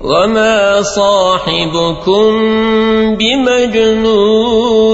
وما صاحبكم بمجنون